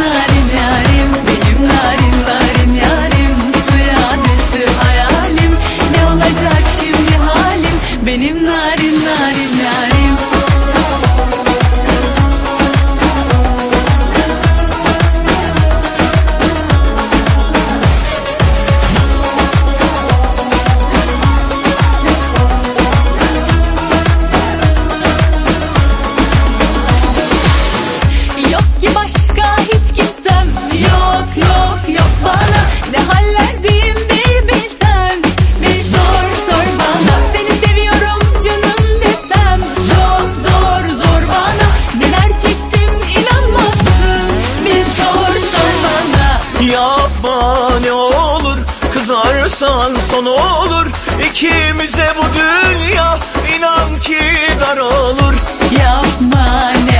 narin narin benim narin narin yarim. Korkarsan son olur. İkimize bu dünya inan ki dar olur. Yapma ne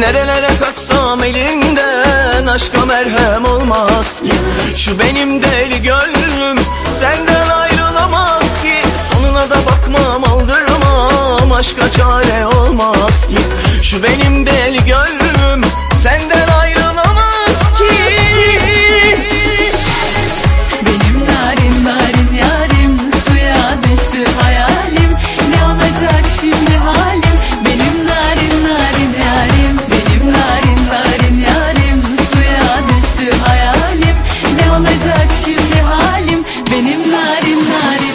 Nerelere kaçsam elinden aşka merhem olmaz ki. Şu benim deli gönlüm senden ayrılamaz ki. Sonuna da bakmam aldırmam aşka çare olmaz ki. Şu benim deli Mari.